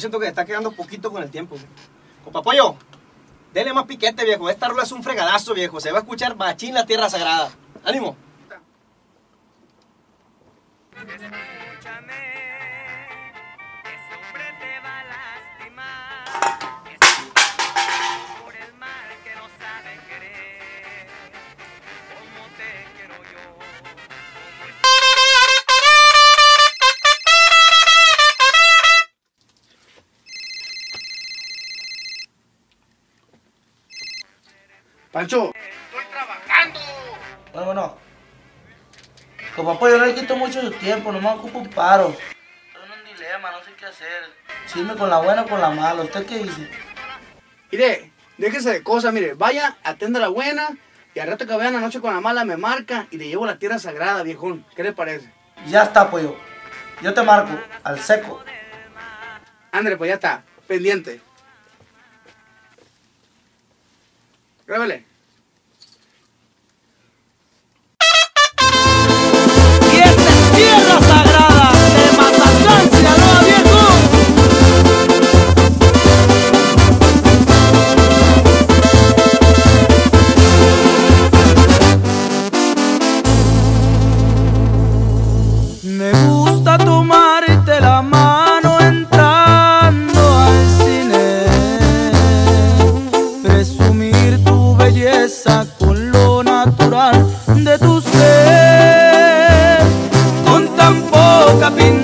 siento que está quedando poquito con el tiempo. Compa Pollo, dele más piquete, viejo. Esta rola es un fregadazo, viejo. Se va a escuchar machín la tierra sagrada. ¡Ánimo! Escúchame, Pancho, Bueno, bueno. Como papá, yo no le quito mucho su tiempo, nomás ocupo un paro. Estoy en un dilema, no sé qué hacer. Si irme con la buena o con la mala. ¿Usted qué dice? mire, déjese de cosas, mire, vaya, atenda a la buena y al rato que vean la noche con la mala me marca y le llevo a la tierra sagrada, viejón. ¿Qué le parece? Ya está, pollo. Yo te marco, al seco. André, pues ya está, pendiente. Grábale. Poca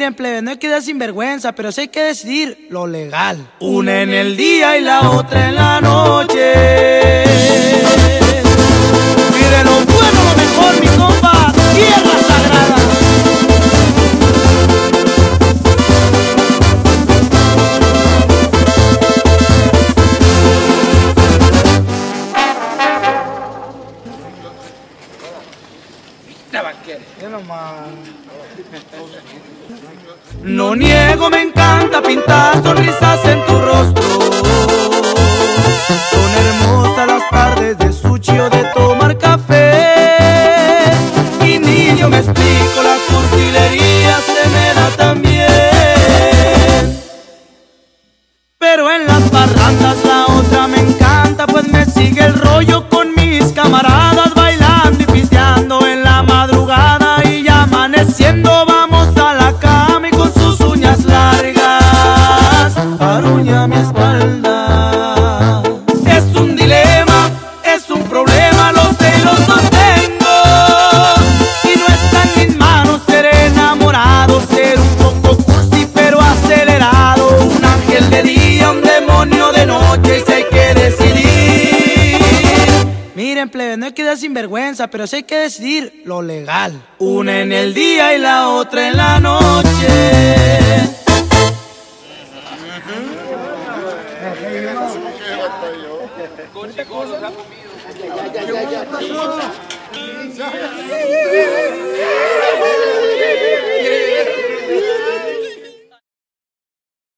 Miren, plebe, no hay que dar sinvergüenza, pero sí hay que decidir lo legal. Una en el día y la otra en la noche. No niego, me encanta pintar sonrisas en tu rostro. Son hermosas las tardes de sushi o de tomar café. Y ni yo me explico, No hay que dar sinvergüenza, pero sí hay que decidir lo legal. Una en el día y la otra en la noche.